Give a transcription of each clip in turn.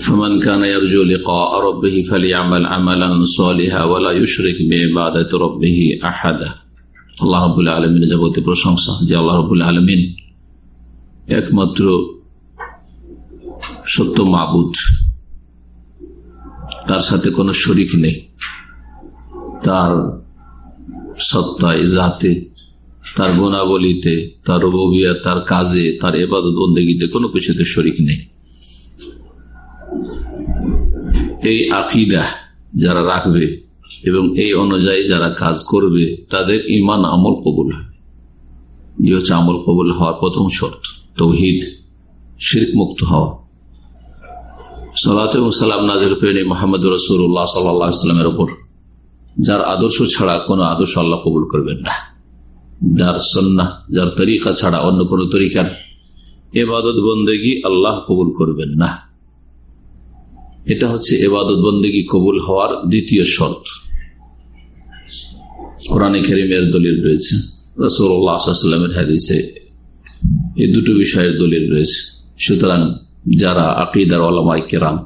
فمن كان يرجو لقاء ربه فليعمل عملا صالحا ولا يشرك بعبادة ربه أحدا আল্লাহ রবুল আলমিনের যাবতীয় প্রশংসা যে আল্লাহ রবুল আলমিন একমাত্র সত্য মাবুদ তার সাথে কোনো শরিক নেই তার সত্তায় জাতে তার গুণাবলিতে, তার রবিয়া তার কাজে, তার এবাদত বন্দেগীতে কোনো কিছুতে শরিক নেই। এই আকিদা যারা রাখবে এবং এই অনুযায়ী যারা কাজ করবে, তাদের ইমান আমল কবুল হবে। হচ্ছে আমল কবুল হওয়ার প্রথম শর্ত, তৌহিদ, শির্ক মুক্ত হওয়া। সালাত এবং সালাম নাজির পেনে মোহাম্মদ রসুল্লাহ সাল্লামের ওপর যার আদর্শ ছাড়া কোনো আদর্শ আল্লাহ কবুল করবেন না। যার সন্না যার তরিকা ছাড়া অন্য কোনো তরিকার এবাদত বন্দেগী আল্লাহ কবুল করবেন না। এটা হচ্ছে এবাদত বন্দেগী কবুল হওয়ার দ্বিতীয় শর্ত। কোরআনে খেরিমের দলিল রয়েছে। রসুল্লাহামের হাদিসে এই দুটো বিষয়ের দলিল রয়েছে। সুতরাং যারা আকিদার আলমাই কেরাম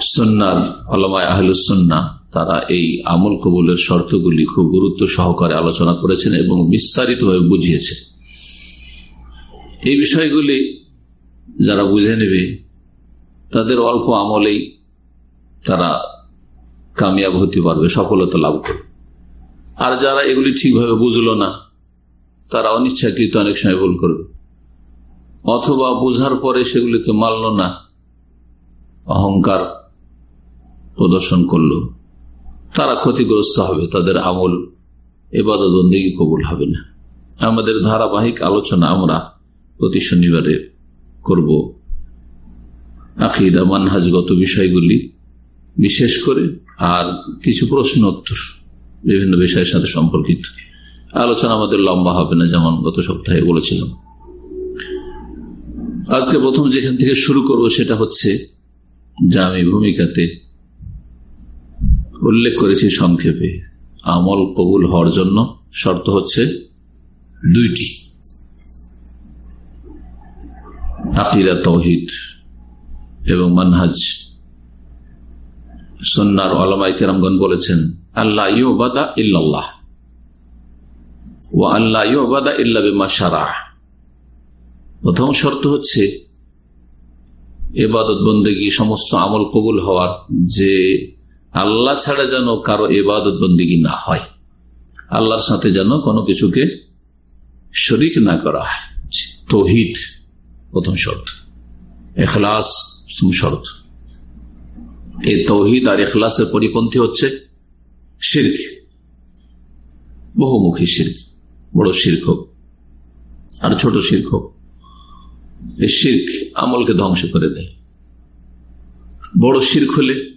সন্ন্যার আলমায় আহলুসন্না তারা এই আমল কবুলের শর্তগুলি খুব গুরুত্ব সহকারে আলোচনা করেছেন এবং বিস্তারিতভাবে বুঝিয়েছে এই বিষয়গুলি যারা বুঝে নেবে, তাদের অল্প আমলেই তারা কামিয়াব হতে পারবে, সফলতা লাভ করবে। আর যারা এগুলি ঠিকভাবে বুঝলো না, তারা অনিচ্ছাকৃত অনেক সময় ভুল করবে। অথবা বুঝার পরে সেগুলিকে মানল না, অহংকার প্রদর্শন করল। তারা ক্ষতিগ্রস্ত হবে, তাদের আমল এবাদতবন্দিগি কবুল হবে না। আমাদের ধারাবাহিক আলোচনা আমরা প্রতি শনিবারে করব আকিদা, মানহাজগত বিষয়গুলি বিশেষ করে আর কিছু প্রশ্ন উত্তর বিভিন্ন বিষয়ের সাথে সম্পর্কিত। আলোচনা আমাদের লম্বা হবে না, যেমন গত সপ্তাহে বলেছিলাম। আজকে প্রথম যেখান থেকে শুরু করব সেটা হচ্ছে জামি ভূমিকাতে উল্লেখ করেছি সংক্ষেপে। আমল কবুল হওয়ার জন্য শর্ত হচ্ছে দুইটি। আকিরা, তৌহিদ এবং মানহাজ। সন্ন্যার আলমাই কেরামগন বলেছেন আল্লাহ ইউবাদা ইল্লাল্লাহ ও আল্লাহ ইউবাদা ইল্লা বিমা সারা প্রথম শর্ত হচ্ছে এবাদত বন্দেগী সমস্ত আমল কবুল হওয়ার যে আল্লাহ ছাড়া যেন কারও এবাদত বন্দিগি না হয়। আল্লাহর সাথে যেন কোনো কিছুকে শরিক না করা হয়। তৌহিদ প্রথম শর্ত। এখলাস প্রথম শর্ত। এই তৌহিদ আর এখলাসের পরিপন্থী হচ্ছে শির্ক। বহুমুখী শির্ক। বড় শির্ক আর ছোট শির্ক এই শির্ক আমলকে ধ্বংস করে দেয়। বড় শির্ক হলে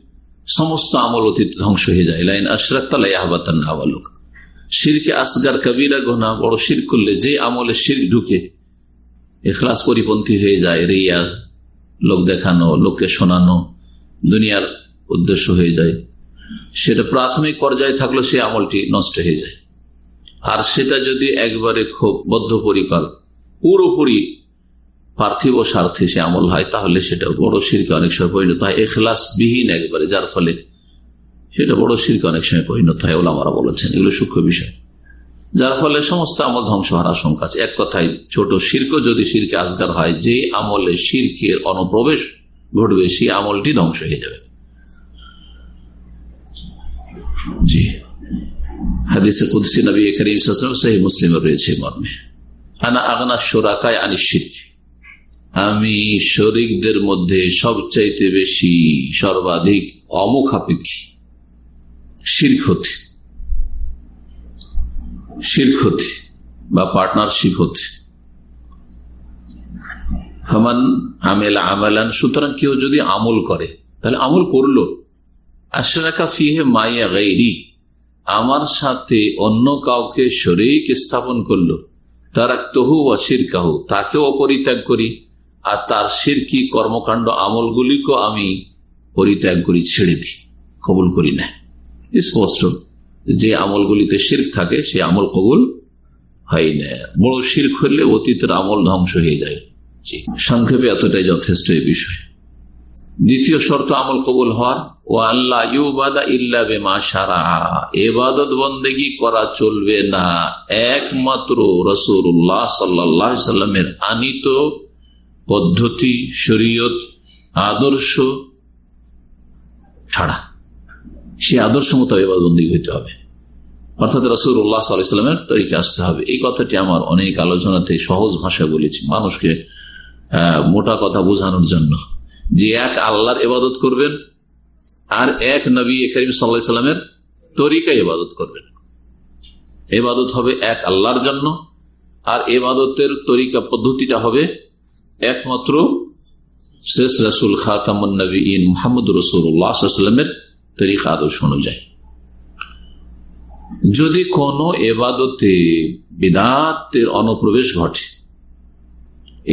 সমস্ত আমল অতীত ধ্বংস হয়ে যায়। লাইন আশরাক্তালাই আহবাতান আওয়ালুক। শিরকে আসগার কবিরা গোনা বড় শির করলে যে আমলে শির ঢুকে, এখলাস পরিপন্থী হয়ে যায়, রিয়া, লোক দেখানো, লোককে শোনানো, দুনিয়ার উদ্দেশ্য হয়ে যায়। সেটা প্রাথমিক পর্যায়ে থাকলে সে আমলটি নষ্ট হয়ে যায়। আর সেটা যদি একবারে খুব বদ্ধপরিকর, পুরোপুরি পার্থিব স্বার্থে সে আমল হয়, তাহলে সেটা বড় শিরকে অনেক সময় পরিণত হয়। এখলাস বিহীন একবারে, যার ফলে সেটা বড় শিরকে অনেক সময় পরিণত হয় ওলা আমরা বলেছেন। এগুলো সূক্ষ্ম বিষয়। যার ফলে সমস্ত আমল ধ্বংস হওয়ার আশঙ্কা আছে। এক কথায়, ছোট শির্ক যদি শিরকে আজগার হয় যে আমলে শির্কের অনুপ্রবেশ ঘটবে, সেই আমলটি ধ্বংস হয়ে যাবে। জি। হাদিসে কুদ্সি নবী করিম সেই মুসলিম রয়েছে মর্মে। আনা আগনা সোরাকায় আনি শির্ক। আমি শরিকদের মধ্যে সবচাইতে বেশি সর্বাধিক অমুখাপেক্ষী। শির্ক হতে। শির্ক হতে বা পার্টনারশিপ হতে। হামান আমেল আমেলান, সুতরাং কেউ যদি আমল করে, তাহলে আমল করল। আশরাকা ফিহে মাইয়া গাইরি, আমার সাথে অন্য কাউকে শরিক স্থাপন করল। তার তহু অশির কাহু তাকেও অপরিত্যাগ করি। আর তার সিরকি কর্মকাণ্ড আমলগুলিকেও আমি পরিত্যাগ করি, ছেড়ে দিই, কবুল করি না। স্পষ্ট, যে আমলগুলিতে শির্ক থাকে, সে আমল কবুল হয় না। বড় শির্ক হলে অতীতের আমল ধ্বংস হয়ে যায়। সংক্ষেপে এতটাই যথেষ্ট এই বিষয়। দ্বিতীয় শর্ত, আমল কবুল হওয়ার। ও আল্লাহ ইউবাদা ইল্লা এবাদত বন্দেগি করা চলবে না। একমাত্র রসুল্লাহ সাল্লাহ সাল্লামের আনিত পদ্ধতি, শরীয়ত, আদর্শ ছাড়া। সে আদর্শ মতো এবাদবন্দি হইতে হবে। অর্থাৎ রসুল্লাহ সাল্লামের তরিকে আসতে হবে। এই কথাটি আমার অনেক আলোচনাতে সহজ ভাষায় বলেছি মানুষকে মোটা কথা বোঝানোর জন্য। যে এক আল্লাহর এবাদত করবেন, আর এক নবী করিম সাল্লা সাল্লামের তরিকা ইবাদত করবেন। এবাদত হবে এক আল্লাহর জন্য, আর এবাদতের তরিকা, পদ্ধতিটা হবে একমাত্র শেষ রসুল খাতামনবী ইন মোহাম্মদ রসুল্লাহামের তরিকা আদর্শ অনুযায়ী। যদি কোন এবাদতে বিদাতের অনুপ্রবেশ ঘটে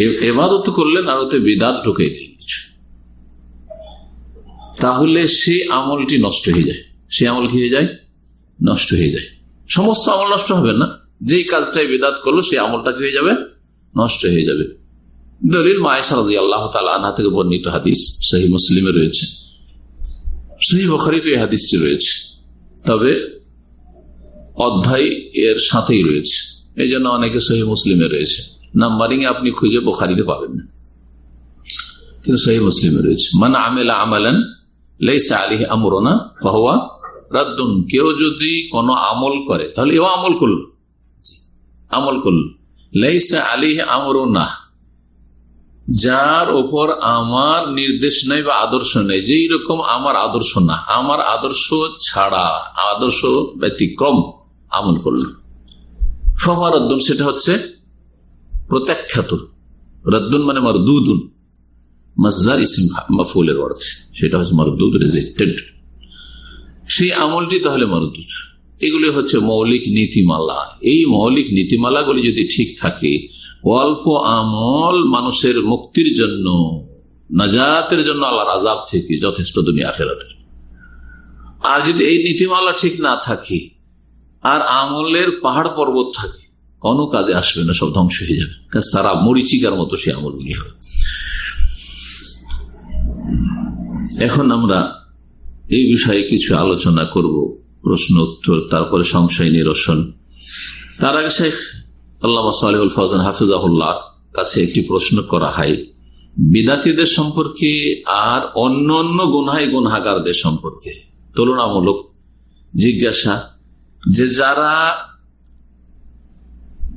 এবাদত করলেন আর ওতে বিদাত ঢুকে গেল কিছু। তাহলে সে আমলটি নষ্ট হয়ে যায়। সে আমল কি হয়ে যায়? নষ্ট হয়ে যায়। সমস্ত আমল নষ্ট হবে না। যেই কাজটাই বিদাত করল, সেই আমলটা কি হয়ে যাবে? নষ্ট হয়ে যাবে। দলিল মায়েশারদি আল্লাহ আনহা থেকে বর্ণিত হাদিস সেই মুসলিমে রয়েছে। সেই বখারিতে এই হাদিসটি রয়েছে। তবে অধ্যায় এর সাথেই রয়েছে। এই জন্য অনেকে সহি মুসলিমে রয়েছে। নাম্বারিং এ আপনি খুঁজে বোখারিতে পাবেন না। কিন্তু সহি মুসলিমে রয়েছে। মানে আমেলা আমালান লেসা আলী আমরনা ফাহুয়া রাদ্দুন। কেউ যদি কোনো আমল করে, তাহলে এও আমল করল। আমল করল। লেসা আলী আমরনা। যার ওপর আমার নির্দেশ নেই বা আদর্শ নেই, যেই রকম আমার আদর্শ না, আমার আদর্শ ছাড়া, আদর্শ ব্যতিক্রম আমল করল। ফমা রদ্দুন, সেটা হচ্ছে প্রত্যাখ্যাত রদ্দুন মানে দুদুন মজদার ইসিম মাফুলের অর্থ, সেটা হচ্ছে মরদুদ রেজেক্টেড সেই আমলটি তাহলে মরদুদ। এগুলি হচ্ছে মৌলিক নীতিমালা। এই মৌলিক নীতিমালাগুলি যদি ঠিক থাকে অল্প আমল মানুষের মুক্তির জন্য, নাজাতের জন্য আল্লাহর আজাব থেকে যথেষ্ট দুনিয়া আখেরাতের। আর যদি এই নীতিমালা ঠিক না থাকে, আর আমলের পাহাড় পর্বত থাকে, কোনো কাজে আসবে না, সব ধ্বংস হয়ে যাবে। সারা মরিচিকার মতো সে আমলগুলি হবে। এখন আমরা এই বিষয়ে কিছু আলোচনা করব, প্রশ্ন উত্তর, তারপরে সংশয় নিরসন। তার আগে শেখ কাছে একটি প্রশ্ন করা হয়, বিদাতিদের সম্পর্কে আর অন্য অন্য গুনহাই গুনহাগারদের সম্পর্কে তুলনামূলক জিজ্ঞাসা যে যারা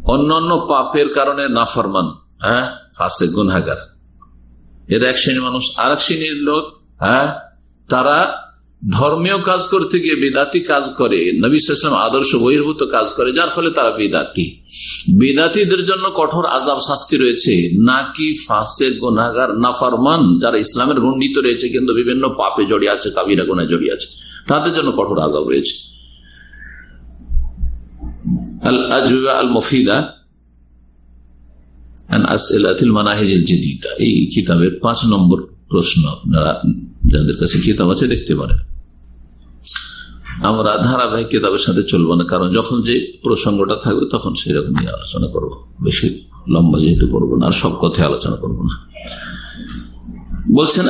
অন্যান্য পাপের কারণে নাফরমান হ্যাঁ ফাঁসে গুনহাগার। এর এক শ্রেণির মানুষ আর এক শ্রেণির লোক হ্যাঁ তারা ধর্মীয় কাজ করতে গিয়ে বিদাতি কাজ করে, নবী আদর্শ বহির্ভূত কাজ করে, যার ফলে তারা বিদাতি। বিদাতিদের জন্য কঠোর আজাব শাস্তি রয়েছে, নাকি ফাঁসে গোনাগার নাফারমান, যারা ইসলামের গণ্ডিত রয়েছে, কিন্তু বিভিন্ন পাপে জড়িয়ে আছে, কাবিরা গোনায় জড়িয়ে আছে, তাদের জন্য কঠোর আজাব রয়েছে। আল মফিদা এই কিতাবের পাঁচ নম্বর প্রশ্ন আপনারা যাদের কাছে কিতাব আছে, দেখতে পারেন আমরা ধারাবাহিক কিতাবের সাথে চলবো না, কারণ যখন যে প্রসঙ্গটা থাকবে, তখন সেরকম নিয়ে আলোচনা করব। বেশি লম্বা যেহেতু করব না, আর সব কথায় আলোচনা করব না। বলছেন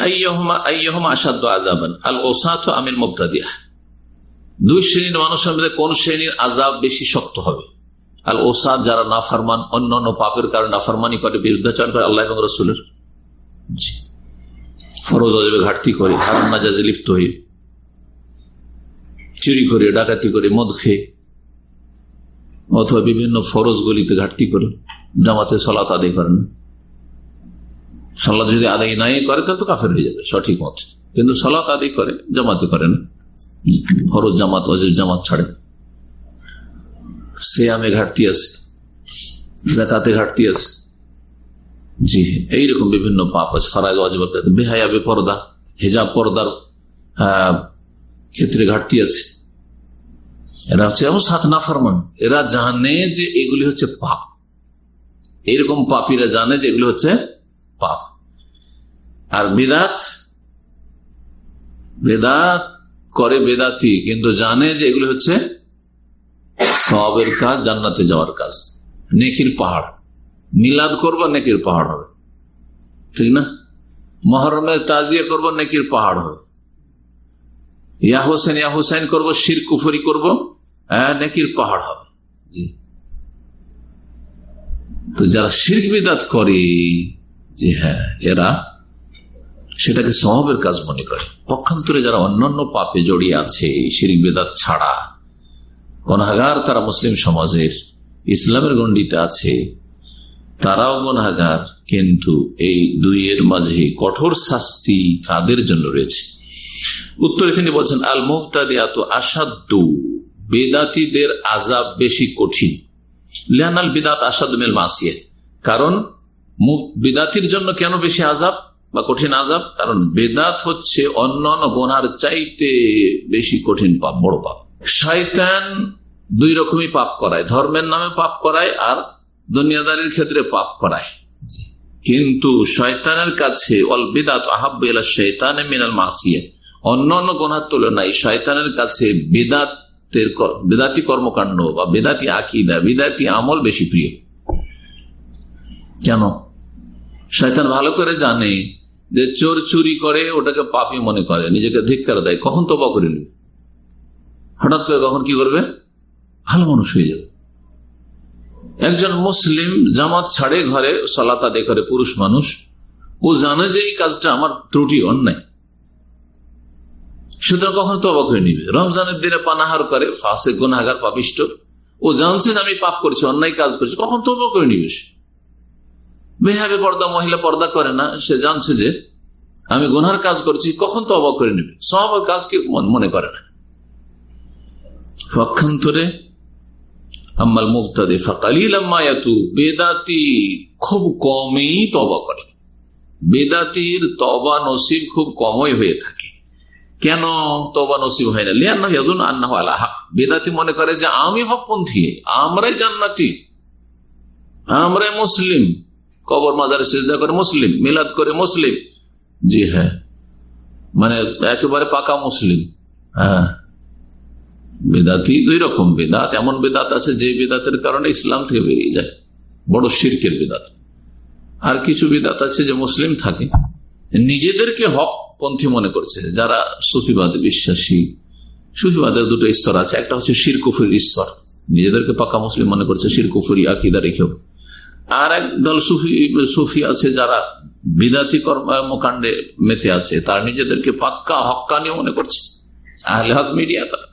আসাদ আজাবান আল ওসাত আমির মুক্তাদিয়া দুই শ্রেণির মানুষের মধ্যে কোন শ্রেণির আজাব বেশি শক্ত হবে? আল ওসাদ যারা নাফারমান অন্য অন্য পাপের কারণে নাফারমানি করে বিরুদ্ধাচার করে আল্লাহ রসুলের? জি। ফরজ অজবে ঘাটতি করে, হারাম নাজাজে লিপ্ত হয়ে, চুরি করে, ডাকাতি করে, মদ খেয়ে, অথবা বিভিন্ন ফরজ গলিতে ঘাটতি করে, জামাতে সলাত আদায় করেন সলাৎ যদি আদায় নাই করে, তাহলে তো কাফের হয়ে যাবে, সঠিক মত। কিন্তু সলাৎ আদায় করে, জামাতে করে না। ফরজ জামাত, অজিব জামাত ছাড়ে। সে আমে ঘাটতি আছে জাকাতে ঘাটতি আছে। জি। এইরকম বিভিন্ন পাপ আছে। অজব বেহায়া পর্দা হেজাব পর্দার ক্ষেত্রে ঘাটতি আছে। এরা হচ্ছে এমন সাত না ফরমান এরা জানে যে এগুলি হচ্ছে পাপ। এইরকম পাপিরা জানে যে এগুলি হচ্ছে পাপ। আর বেদাত বেদাত করে বেদাতি, কিন্তু জানে যে এগুলি হচ্ছে সবের কাজ, জান্নাতে যাওয়ার কাজ। নেকির পাহাড়। মিলাদ করব, নেকির পাহাড় হবে। ঠিক না? মহরমের তাজিয়া করব, নেকির পাহাড় হবে। ইয়া হোসেন করব, শির কুফরি করব হ্যাঁ নেকির পাহাড় হবে। তো যারা শির বিদাত করে যে হ্যাঁ এরা সেটাকে স্বভাবের কাজ মনে করে। পক্ষান্তরে যারা অন্যান্য পাপে জড়িয়ে আছে শিরিক বেদাত ছাড়া গণহাগার তারা মুসলিম সমাজের ইসলামের গণ্ডিতে আছে তারাও গণহাগার কিন্তু এই দুইয়ের মাঝে কঠোর শাস্তি কাদের জন্য রয়েছে? উত্তরে তিনি বলছেন আল মুক্তাদিয়াত আসাদ্দ বেদাতিদের আজাব বেশি কঠিন। লেহানাল বিদাত আসাদ মেল কারণ বেদাতির জন্য কেন বেশি আজাব বা কঠিন আজাব কারণ বেদাত হচ্ছে অন্য গোনার চাইতে বেশি কঠিন পাপ, বড় পাপ। শয়তান দুই রকমই পাপ করায়, ধর্মের নামে পাপ করায় আর দুনিয়াদারির ক্ষেত্রে পাপ করায়। কিন্তু শয়তানের কাছে অল বেদাত আহাব্বেলা শৈতানে মিনাল মাসিয়া। অন্য অন্য গোনার তুলনায় শয়তানের কাছে বেদাতের বেদাতি কর্মকাণ্ড বা বেদাতি আকিদা বেদাতি আমল বেশি প্রিয়। কেন? শয়তান ভালো করে জানে যে চোর চুরি করে ওটাকে পাপি মনে করে নিজেকে ধিক্কার দেয়। কখন তোবা করে নেবে? হঠাৎ করে কখন কি করবে? ভালো মানুষ হয়ে যাবে। একজন মুসলিম জামাত ছাড়ে ঘরে সলাতা দে করে পুরুষ মানুষ, ও জানে যে এই কাজটা আমার ত্রুটি, অন্যায়। সুতরাং কখন তবা করে নিবে। রমজানের দিনে পানাহার করে, ফাঁসে গুনাগার পাপিষ্ট। ও জানছে যে আমি পাপ করছি, অন্যায় কাজ করছি, কখন তবা করে নিবে সে? বেহাবে পর্দা, মহিলা পর্দা করে না, সে জানছে যে আমি গুনহার কাজ করছি, কখন তো অবাক করে নেবে? সব কাজকে মনে করে না। আম্মাল মুক্তাদে ফাকালিল আম্মায়াতু বেদাতি খুব কমই তবা করে। বেদাতির তবা নসিব খুব কমই হয়ে থাকে। কেন তবা নসিব হয় না? ইয়াদুন আন্না আল্লাহ বেদাতি মনে করে যে, আমি হকপন্থী, আমরাই জান্নাতি, আমরাই মুসলিম। কবর, মাজারে সেজদা করে মুসলিম, মিলাদ করে মুসলিম। জি হ্যাঁ। মানে একেবারে পাকা মুসলিম। হ্যাঁ। বেদাতি দুই রকম বেদাত। এমন বেদাত আছে যে বেদাতের কারণে ইসলাম থেকে বেরিয়ে যায়। বড় শির্কের বেদাত। আর কিছু বেদাত আছে যে মুসলিম থাকে। নিজেদেরকে হক পন্থী মনে করছে। যারা সুফিবাদ বিশ্বাসী, সুফিবাদের দুটো স্তর আছে। একটা হচ্ছে শিরকুফুর স্তর। নিজেদেরকে পাকা মুসলিম মনে করছে, শিরকুফুরি আকিদা রেখেও আর এক দল সুফি সুফি আছে যারা বিদাতি কর্মকাণ্ডে মেতে আছে। তার নিজেদেরকে পাক্কা হকানি মনে করছে। আহলে হক মিডিয়া তারা।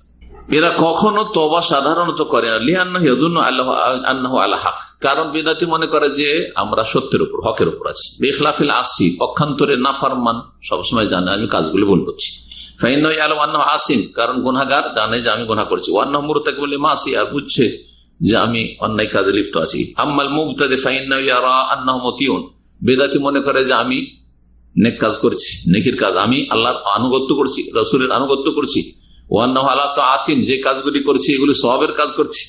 এরা কখনো তবা সাধারণত করে না। লিয়ান্ন আল্লাহ আল্লাহ হক। কারণ বেদাতি মনে করে যে আমরা সত্যের উপর, হকের উপর আছি। বেখলাফিল আসি, পক্ষান্তরে নাফারমান সবসময় জানে আমি কাজগুলি ভুল করছি। ফাইন আসিম কারণ জানে যে আমি করছি। বলে মাসি, আর বুঝছে যে আমি অন্যায় কাজে লিপ্ত আছি। আম্মাল ফাইন মনে করে যে আমি নেক কাজ করছি কাজ। আমি আল্লাহর আনুগত্য করছি, রসুলের আনুগত্য করছি। ওয়ান্ন আল্লাহ তো আতিম যে কাজগুলি করছি, এগুলি সবের কাজ করছি।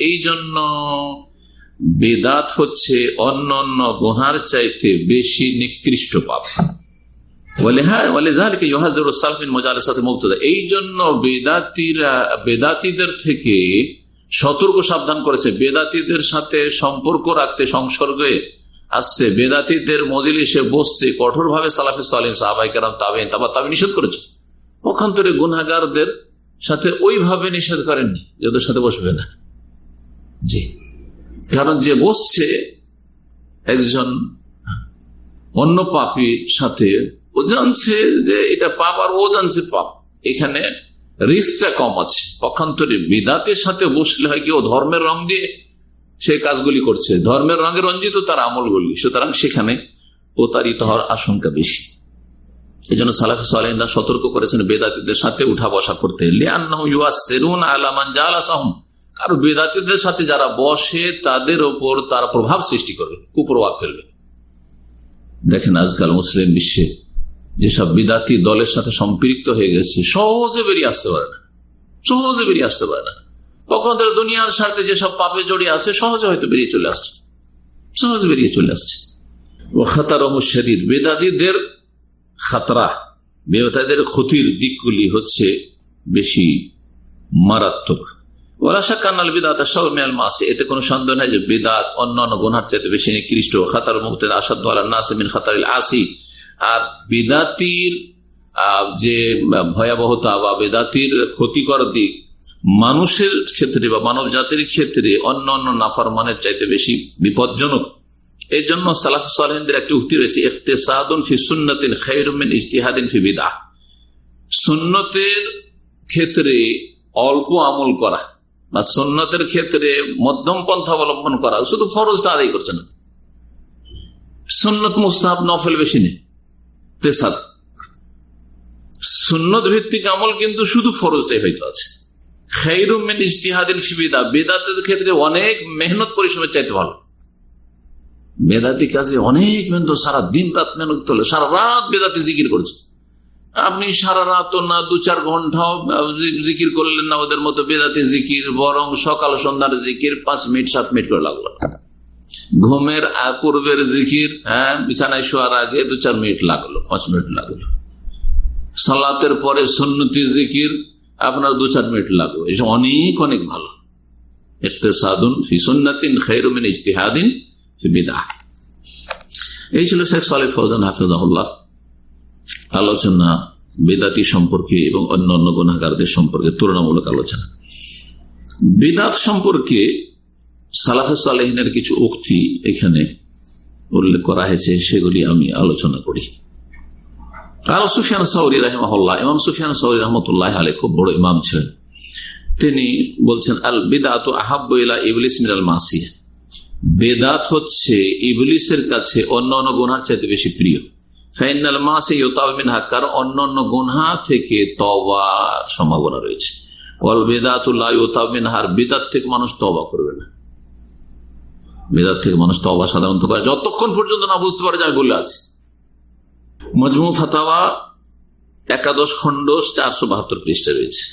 এই জন্য বেদাত হচ্ছে অন্য অন্য গোহার চাইতে বেশি নিকৃষ্ট পাপ। এই জন্য বেদাতিরা, বেদাতিদের থেকে সতর্ক সাবধান করেছে। বেদাতিদের সাথে সম্পর্ক রাখতে সংসর্গে আসতে বেদাতিদের মজিলিসে বসতে কঠোর ভাবে সালাফে সালিম সাহাবাই কারাম তাবেন তাবা তাবে নিষেধ করেছে। পক্ষান্তরে গুনাগারদের সাথে ওইভাবে নিষেধ করেননি, যে ওদের সাথে বসবে না। জি। কারণ যে বসছে একজন অন্য পাপির সাথে, ও জানছে যে এটা পাপ আর ও জানছে পাপ। এখানে রিস্কটা কম আছে। পক্ষান্তরে বিদাতের সাথে বসলে হয় কি, ও ধর্মের রং দিয়ে সেই কাজগুলি করছে। ধর্মের রঙে রঞ্জিত তার আমলগুলি। সুতরাং সেখানে প্রতারিত হওয়ার আশঙ্কা বেশি। এই জন্য সালাফ সালেন্দা সতর্ক করেছেন, বেদাতিদের সাথে উঠা বসা করতে। আর বেদাতিদের সাথে যারা বসে, তাদের ওপর তার প্রভাব সৃষ্টি করবে কুপ্রভাব ফেলবে। দেখেন আজকাল মুসলিম বিশ্বে যেসব বিদাতি দলের সাথে সম্পৃক্ত হয়ে গেছে, সহজে বেরিয়ে আসতে পারে না। সহজে বেরিয়ে আসতে পারে না। কখন তারা দুনিয়ার স্বার্থে যেসব পাপে জড়িয়ে আছে, সহজে হয়তো বেরিয়ে চলে আসছে। সহজে বেরিয়ে চলে আসছে। ও খাতার শরীর, বেদাতিদের খাতরা বেদাদের ক্ষতির দিকগুলি হচ্ছে বেশি মারাত্মক। এতে কোনো সন্দেহ যে বেদাত বেশি নিকৃষ্ট। খাতার খাতার আসি। আর যে ভয়াবহতা বা ক্ষতিকর দিক মানুষের ক্ষেত্রে বা মানব জাতির ক্ষেত্রে অন্য অন্য নাফরমানের চাইতে বেশি বিপজ্জনক। এই জন্য সালাফ একটি উক্তি রয়েছে ফি সুন্নতিন ফি বিদা সুন্নতের ক্ষেত্রে অল্প আমল করা বা সুন্নতের ক্ষেত্রে মধ্যম পন্থা অবলম্বন করা, শুধু ফরজটা আদায় করছে না। সুন্নত মুস্তাহাব নফেল বেশি নেই সুন্নত ভিত্তিক আমল কিন্তু শুধু ফরজটাই হয়তো আছে। খেরুমিন ইজতিহাদিন সুবিধা বেদাতের ক্ষেত্রে অনেক মেহনত পরিশ্রমের চাইতে ভালো। বেদাতি কাজে অনেক মেহনত, সারা দিন রাত মেহনত করলে, সারা রাত বেদাতি জিকির করছে। আপনি সারা রাত না দু চার ঘন্টাও জিকির করলেন না, ওদের মতো বেদাতি জিকির, বরং সকাল সন্ধ্যার জিকির পাঁচ মিনিট, সাত মিনিট করে লাগল। ঘুমের পূর্বের জিকির হ্যাঁ বিছানায় শোয়ার আগে দু চার মিনিট লাগল, পাঁচ মিনিট লাগল। সালাতের পরে সন্নতি জিকির আপনার দু চার মিনিট লাগবে। এসব অনেক অনেক ভালো। সাদুন ফিসন্নাতিন খেরুমিন ইজতিহাদিন বিদা এই ছিল শেখ সালে ফৌজান হাফিজাহুল্লাহ। আলোচনা বেদাতি সম্পর্কে এবং অন্য অন্য গুণাগারদের সম্পর্কে তুলনামূলক আলোচনা। বেদাত সম্পর্কে সালাফে সালেহিনের কিছু উক্তি এখানে উল্লেখ করা হয়েছে, সেগুলি আমি আলোচনা করি। কারও সুফিয়ান সৌরি রহমহল্লা ইমাম সুফিয়ান সৌরি রহমতুল্লাহ আলী খুব বড় ইমাম ছিলেন। তিনি বলছেন আল বিদাত আহাবিলা ইবলিস মিনাল মাসি বেদাত হচ্ছে ইবলিসের কাছে অন্য অন্য গুনহার চাইতে বেশি প্রিয়। ফাইনাল মাসে ইউতাবিনহা কার অন্য অন্য গুনহা থেকে তবা সম্ভাবনা রয়েছে। অল বেদাতুল্লাহ ইউতাবিনহার বেদাত থেকে মানুষ তবা করবে না। বেদাত থেকে মানুষ তবা সাধারণত করে। যতক্ষণ পর্যন্ত না বুঝতে পারে যায় বলে আছে। মজমু ফাতাওয়া, একাদশ খণ্ড চারশো বাহাত্তর পৃষ্ঠা রয়েছে।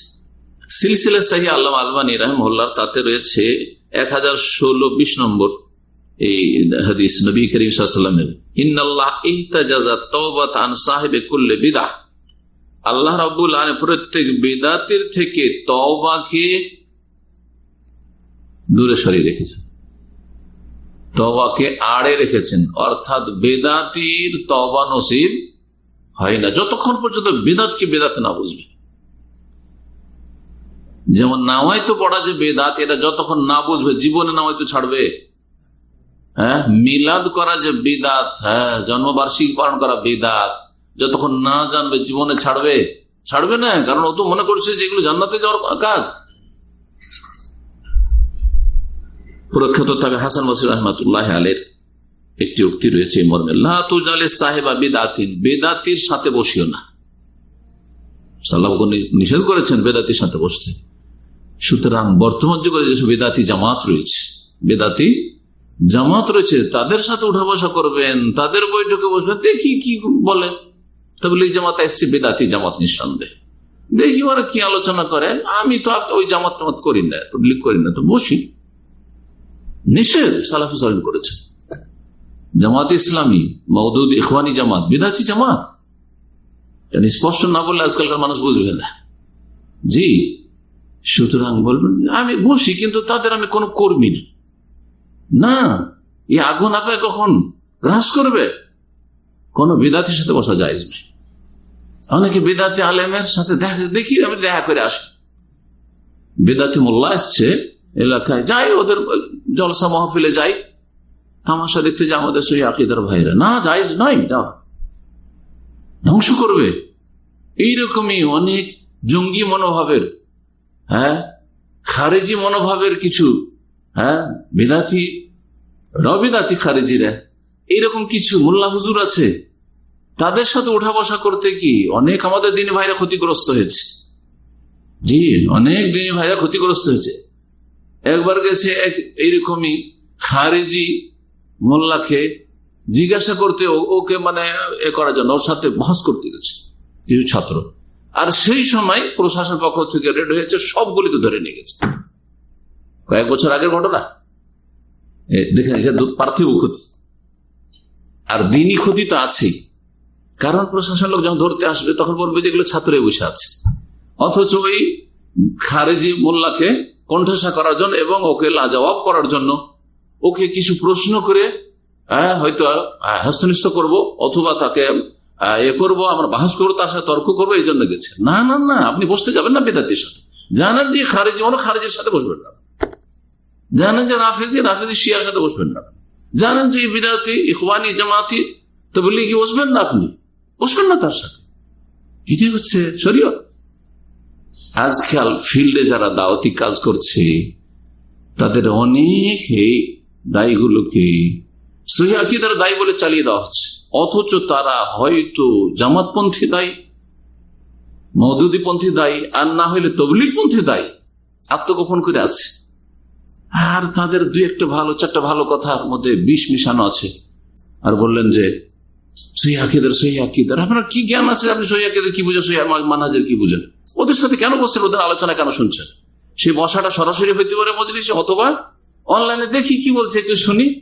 সিলসিলা সাহি আল্লাহ আলবানী রহমল্লার তাতে রয়েছে এক হাজার ষোলো বিশ নম্বর এই হাদিস নবী করিম সাল্লামের তওবাত আন সাহেবে কুল্লে বিদা আল্লাহ রাবুল প্রত্যেক বেদাতির থেকে তওবাকে দূরে সরিয়ে রেখেছেন। তবাকে আড়ে রেখেছেন। অর্থাৎ বেদাতির তবা নসিব হয় না। যতক্ষণ পর্যন্ত বেদাতকে বেদাত না বুঝবে। যেমন নামাই তো পড়া যে বেদাত, এটা যতক্ষণ না বুঝবে, জীবনে নামাই তো ছাড়বে। হ্যাঁ? মিলাদ করা যে বেদাত হ্যাঁ? জন্মবার্ষিকী পালন করা বেদাত, যতক্ষণ না জানবে, জীবনে ছাড়বে। ছাড়বে না, কারণ ও তো মনে করছে যে এগুলো জান্নাতে যাওয়ার কাজ। প্রখ্যাত তাবে হাসান মসির রহমতুল্লাহ আলের একটি উক্তি রয়েছে মর্মে সাহেবা বেদাতিন, বেদাতির সাথে বসিও না। সাল্লাহ নিষেধ করেছেন বেদাতির সাথে বসতে। সুতরাং বর্তমান যুগে যেসব বেদাতি জামাত রয়েছে, বেদাতি জামাত রয়েছে, তাদের সাথে উঠা বসা করবেন, তাদের বৈঠকে বসবেন দেখি কি বলে। তবে জামাত এসছে, বেদাতি জামাত নিঃসন্দেহ। দেখি ওরা কি আলোচনা করেন, আমি তো ওই জামাত টামাত করি না তবলিক করি না, তো বসি। নিষেধ সালাফ সালিম করেছে। জামাত ইসলামী মৌদুদ ইখওয়ানি জামাত, বিদাতি জামাত। স্পষ্ট না বললে আজকালকার মানুষ বুঝবে না। জি, সুতরাং বলবেন, আমি বসি কিন্তু তাদের আমি কোনো কর্মী না। না, এই আগুন আপনাকে কখন গ্রাস করবে? কোন বিদাতির সাথে বসা যায় অনেকে বিদাতি আলেমের সাথে দেখা, দেখি আমি দেখা করে আসি। বেদাতি মোল্লা এসছে এলাকায়। যাই ওদের জলসা মহফিলে যাই। তামাশা দেখতে যে আমাদের সেই আকিদার ভাইরা না, যাই নয়, যাও। ধ্বংস করবে। এইরকমই অনেক জঙ্গি মনোভাবের হ্যাঁ খারেজি মনোভাবের কিছু হ্যাঁ বেদাতি, রবিদাতি খারেজিরা। এইরকম কিছু মোল্লা হুজুর আছে। তাদের সাথে উঠা বসা করতে কি অনেক আমাদের দিনী ভাইরা ক্ষতিগ্রস্ত হয়েছে? জি, অনেক দিনী ভাইরা ক্ষতিগ্রস্ত হয়েছে। একবার গেছে এক এইরকমই খারেজি মোল্লাকে জিজ্ঞাসা করতে ওকে মানে এ করার জন্য, ওর সাথে বহস করতে গেছে কিছু ছাত্র। আর সেই সময় প্রশাসন পক্ষ থেকে রেড হয়েছে সবগুলিকে ধরে নিয়ে গেছে। কয়েক বছর আগের ঘটনা। দেখেন পার্থিব ক্ষতি। আর দিনই ক্ষতি তো আছেই। কারণ প্রশাসন লোক যখন ধরতে আসবে, তখন বলবে যেগুলো ছাত্রে বসে আছে। অথচ ওই খারেজি মোল্লাকে কণ্ঠাসা করার জন্য এবং ওকে লাজবাব করার জন্য ওকে কিছু প্রশ্ন করে হয়তো হস্তনিষ্ঠ করব অথবা তাকে এ করব, আমরা বাহাস করব, তার সাথে তর্ক করব, এই জন্য গেছে। না না না, আপনি বসতে যাবেন না বেদাতির সাথে। জানেন যে খারেজি অনেক খারেজির সাথে বসবেন না। জানেন যে রাফেজি রাফেজি শিয়ার সাথে বসবেন না। জানেন যে বিদাতি ইকবানি জামাতি তো বললি কি বসবেন না আপনি? বসবেন না তার সাথে। এটাই হচ্ছে শরীয় আজকাল ফিল্ডে যারা দাওয়াতি কাজ করছে, তাদের অনেক এই দায়ীগুলোকে সহি তারা দায়ী বলে চালিয়ে দেওয়া হচ্ছে। অথচ তারা হয়তো জামাতপন্থী দায়ী মধুদীপন্থী দায়ী, আর না হইলে তবলিগপন্থী দায়ী। আত্মগোপন করে আছে। আর তাদের দুই একটা ভালো, চারটা ভালো কথার মধ্যে বিষ মিশানো আছে। আর বললেন যে, সহি আকিদের সহি আকিদের। আপনার কি জ্ঞান আছে আপনি সহি আকিদের কি বুঝেন, সহি মানাজের কি বুঝেন? ওদের সাথে কেন বসছেন? ওদের আলোচনা কেন শুনছেন? সেই বসাটা সরাসরি হইতে পারে মজলিসে অথবা অনলাইনে দেখি কি বলছে একটু শুনি।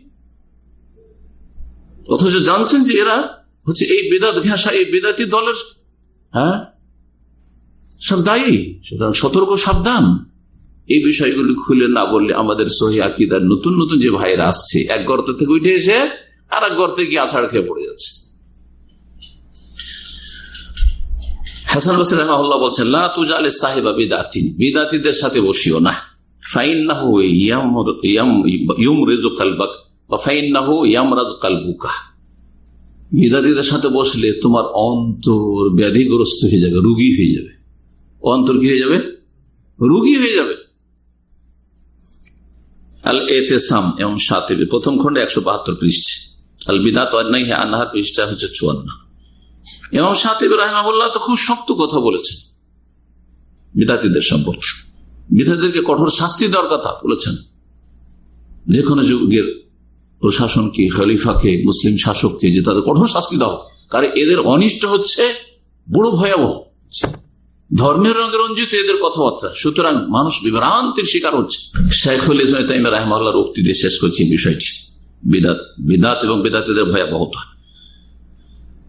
অথচ জানছেন যে এরা হচ্ছে এই বেদাত ঘেঁষা, এই বেদাতি দলের হ্যাঁ? সব দায়ী। সুতরাং সতর্ক, সাবধান। এই বিষয়গুলি খুলে না বললে আমাদের সহি আকিদার নতুন নতুন যে ভাইরা আসছে, এক গর্ত থেকে উঠে এসে আর এক গর্তে গিয়ে আছাড় খেয়ে পড়ে যাচ্ছে। হাসান বসির রহমাল্লাহ বলছেন, লা তুজালে সাহেবা বিদাতিন, বিদাতিদের সাথে বসিও না। বিদাতিদের সাথে বসলে তোমার অন্তর ব্যাধিগ্রস্ত হয়ে যাবে, রুগী হয়ে যাবে। অন্তর কি হয়ে যাবে? রুগী হয়ে যাবে। আল এতেসাম এবং সাথে প্রথম খন্ডে একশো বাহাত্তর পৃষ্ঠ। আল বিদাত আন্নাহার পৃষ্ঠা হচ্ছে চুয়ান্ন। এবং সাতিব রাহমাবুল্লাহ তো খুব শক্ত কথা বলেছেন। বিদাতিদের সম্পর্কে। বিদাতিদেরকে কঠোর শাস্তি দেওয়ার কথা বলেছেন। যে কোনো যুগের প্রশাসনকে, খলিফাকে, মুসলিম শাসককে যে তাদের কঠোর শাস্তি দাও কারণ এদের অনিষ্ট হচ্ছে বড় ভয়াবহ। ধর্মের রঙে রঞ্জিত এদের কথাবার্তা। সুতরাং মানুষ বিভ্রান্তির শিকার হচ্ছে। শেখুল ইসলাম রাহমাল্লাহর উক্তি দিয়ে শেষ করছি বিষয়টি। বিদাত বিদাত এবং বিদাতিদের ভয়াবহতা।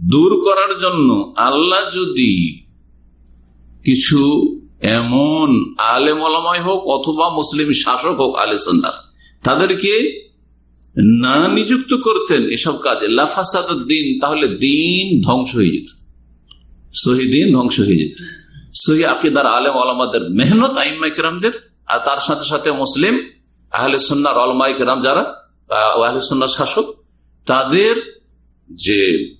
দূর করার জন্য আল্লাহ যদি কিছু এমন আলেময় হোক অথবা মুসলিম শাসক হোক আলে সন্ন্যার তাদেরকে না নিযুক্ত করতেন এসব কাজে লাফাসাদ দিন, তাহলে দিন ধ্বংস হয়ে যেত। সহি দিন ধ্বংস হয়ে যেত। সহি আকিদার আলেম আলমাদের মেহনত আইমাইকরামদের আর তার সাথে সাথে মুসলিম আহলে সন্ন্যার আলমাইকরাম যারা আহলে সন্ন্যার শাসক, তাদের যে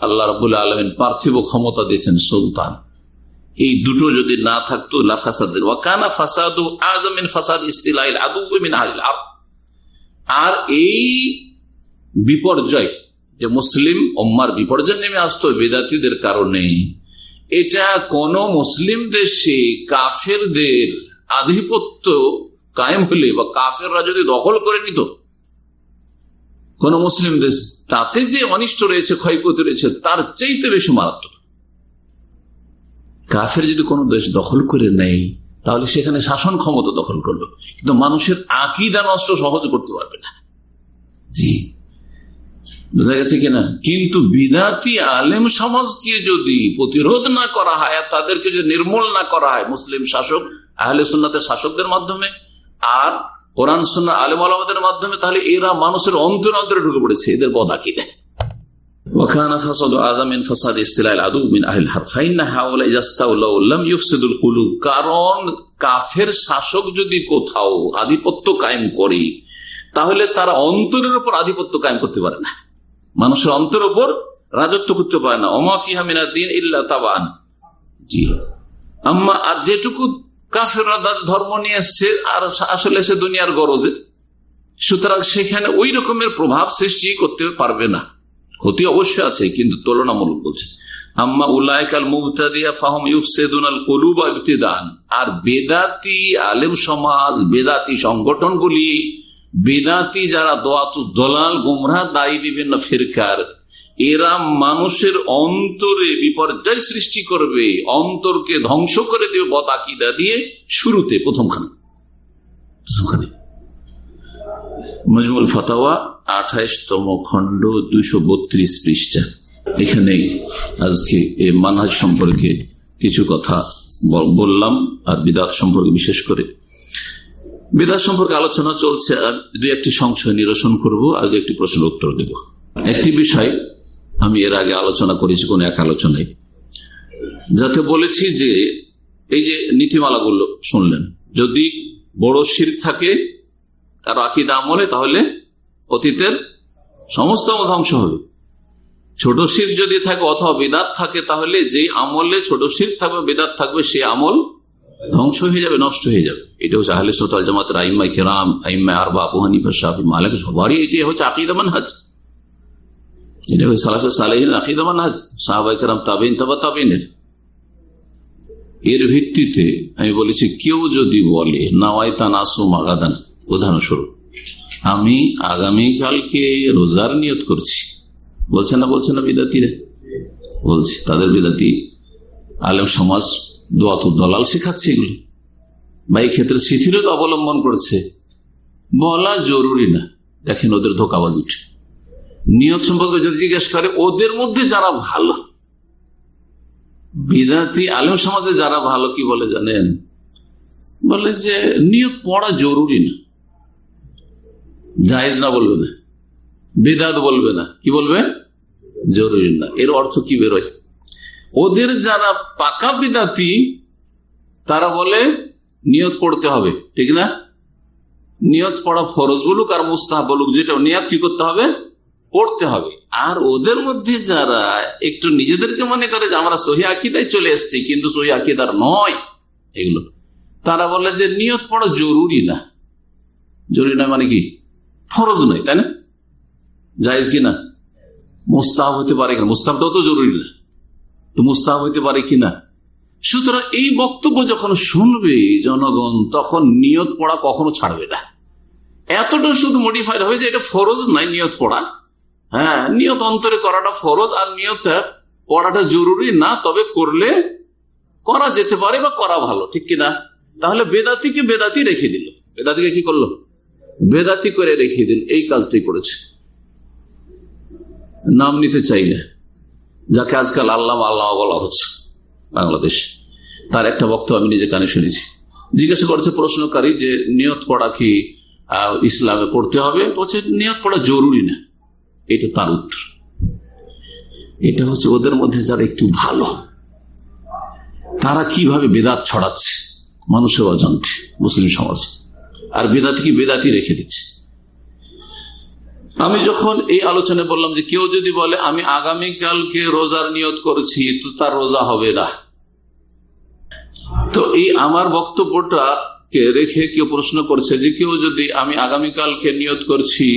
আল্লাহ রবুল আলমিন পার্থিব ক্ষমতা দিয়েছেন সুলতান। এই দুটো যদি না থাকতো ফাসাদু ফাসাদ আর এই বিপর্যয় যে মুসলিম ওম্মার বিপর্যয় নেমে আসতো বেদাতিদের কারণে, এটা কোন মুসলিম দেশে কাফেরদের আধিপত্য কায়েম হলে বা কাফেররা যদি দখল করে নিত কোন মুসলিম দেশ, তাতে যে অনিষ্ট রয়েছে, ক্ষয়ক্ষতি রয়েছে, তার চাইতে বেশি মারাত্মক। কাফের যদি কোনো দেশ দখল করে নেয়, তাহলে সেখানে শাসন ক্ষমতা দখল করল। কিন্তু মানুষের আকিদা নষ্ট সহজ করতে পারবে না। জি। বোঝা গেছে কিনা? কিন্তু বিদাতি আলেম সমাজকে যদি প্রতিরোধ না করা হয়, আর তাদেরকে যদি নির্মূল না করা হয়, মুসলিম শাসক, আহলে সুন্নাতের শাসকদের মাধ্যমে, আর কোরআন সুন্না আলিম আলমাদের মাধ্যমে তাহলে এরা মানুষের অন্তর অন্তরে ঢুকে পড়েছে, এদের বদা কি দেয় কারণ কাফের শাসক যদি কোথাও আধিপত্য কায়েম করে, তাহলে তারা অন্তরের উপর আধিপত্য কায়েম করতে পারে না। মানুষের অন্তরের উপর রাজত্ব করতে পারে না। ওমাফিহামিনা দিন ইল্লা তাবান জি। আম্মা, আর যেটুকু কাফেররা ধর্ম নিয়ে এসছে আর আসলে সে দুনিয়ার গরজে। সুতরাং সেখানে ওই রকমের প্রভাব সৃষ্টি করতে পারবে না। ক্ষতি অবশ্যই আছে, কিন্তু তুলনামূলক বলছে। আম্মা উল্লায়কাল মুবতাদিয়া ফাহম ইউসেদুন আল কলুবা ইবতিদান। আর বেদাতি আলেম সমাজ, বেদাতি সংগঠনগুলি, বেদাতি যারা দোয়াতু দলাল গুমরা দায়ী বিভিন্ন ফিরকার এরা মানুষের অন্তরে বিপর্যয় সৃষ্টি করবে, অন্তরকে ধ্বংস করে দেবে বদাকিদা দিয়ে শুরুতে, প্রথমখানে। প্রথমখানে। মজমুল ফতাওয়া, আঠাইশতম খণ্ড দুশো বত্রিশ পৃষ্ঠা। এখানে আজকে মানহাজ সম্পর্কে কিছু কথা বললাম, আর বিদাত সম্পর্কে বিশেষ করে। বিদাত সম্পর্কে আলোচনা চলছে, আর দুই একটি সংশয় নিরসন করব আর একটি প্রশ্ন উত্তর দেব। একটি বিষয় আমি এর আগে আলোচনা করেছি, কোন এক আলোচনায়। যাতে বলেছি যে, এই যে নীতিমালাগুলো শুনলেন, যদি বড় শির থাকে, কারও আকিদা আমলে, তাহলে অতীতের সমস্ত ধ্বংস হবে। ছোট শির যদি থাকে অথবা বেদাত থাকে, তাহলে যে আমলে ছোট শির থাকবে, বেদাত থাকবে সে আমল ধ্বংস হয়ে যাবে, নষ্ট হয়ে যাবে। এটা হচ্ছে আহলে সোতাল জামাত আইমাই কেরাম আইমাই আরবা, আবু হানিফা মালিক, সবারই এটি হচ্ছে আকিদা মানহাজ। এটা হচ্ছে সালাফে সালেহিন আকিদা মানহাজ সাহাবাই কেরাম তাবিন তাবা তাবিনের এর ভিত্তিতে আমি বলেছি কেউ যদি বলে নাওয়াইতা নাসু মাগাদান উদাহরণস্বরূপ আমি আগামীকালকে রোজার নিয়ত করছি বলছে না বলছে না বিদাতিরা বলছি তাদের বিদাতি আলেম সমাজ দোয়াত দলাল শেখাচ্ছে এগুলো বা এই ক্ষেত্রে শিথিলতা অবলম্বন করছে বলা জরুরি না দেখেন ওদের ধোকাবাজ উঠে নিয়ত সম্পর্কে যদি জিজ্ঞেস করে, ওদের মধ্যে যারা ভালো, বিদাতি আলেম সমাজে যারা ভালো, কি বলে জানেন? বলে যে নিয়ত পড়া জরুরি না। জাহেজ না বলবে না। বেদাত বলবে না। কি বলবে? জরুরি না। এর অর্থ কি বেরোয়? ওদের যারা পাকা বিদাতি, তারা বলে নিয়ত পড়তে হবে, ঠিক না? নিয়ত পড়া ফরজ বলুক আর মুস্তাহ বলুক যেটা নিয়ত কি করতে হবে? পড়তে হবে। আর ওদের মধ্যে যারা একটু নিজেদেরকে মনে করে যে আমরা সহি আকিদায় চলে এসছি, কিন্তু সহি আকিদার নয় এগুলো। তারা বলে যে নিয়ত পড়া জরুরি না। জরুরি না মানে কি? ফরজ নয়, তাই না? জায়েজ কিনা মোস্তাহ হতে পারে কিনা? মোস্তাহটাও তো জরুরি না। তো মুস্তাহ হইতে পারে কিনা? সুতরাং এই বক্তব্য যখন শুনবে জনগণ, তখন নিয়ত পড়া কখনো ছাড়বে না। এতটা শুধু মডিফাইড হবে যে এটা ফরজ নাই নিয়ত পড়া। হ্যাঁ নিয়ত অন্তরে করাটা ফরজ আর নিয়ত পড়াটা জরুরি না, তবে করলে করা যেতে পারে বা করা ভালো, ঠিক কিনা? তাহলে বেদাতিকে বেদাতি রেখে দিল। বেদাতিকে কি করল? বেদাতি করে রেখে দিল, এই কাজটি করেছে। নাম নিতে চাই না, যাকে আজকাল আল্লাহ আল্লাহ বলা হচ্ছে বাংলাদেশ। তার একটা বক্তব্য আমি নিজে কানে শুনেছি। জিজ্ঞাসা করছে প্রশ্নকারী যে নিয়ত পড়া কি ইসলামে পড়তে হবে? বলছে, নিয়ত পড়া জরুরি না। এটা তার উত্তর। এটা হচ্ছে ওদের মধ্যে যারা একটু ভালো, তারা কীভাবে বেদাত ছড়াচ্ছে? মানুষের অজান্তে, মুসলিম সমাজ। আর বেদাতি কি বেদাতি রেখে দিচ্ছে। আমি যখন এই আলোচনায় বললাম যে কেউ যদি বলে, আমি আগামীকালকে রোজার নিয়ত করেছি, তো তার রোজা হবে না। তো এই আমার বক্তব্যটা রেখে কেউ প্রশ্ন করছে যে কেউ যদি, আমি আগামীকালকে নিয়ত করছি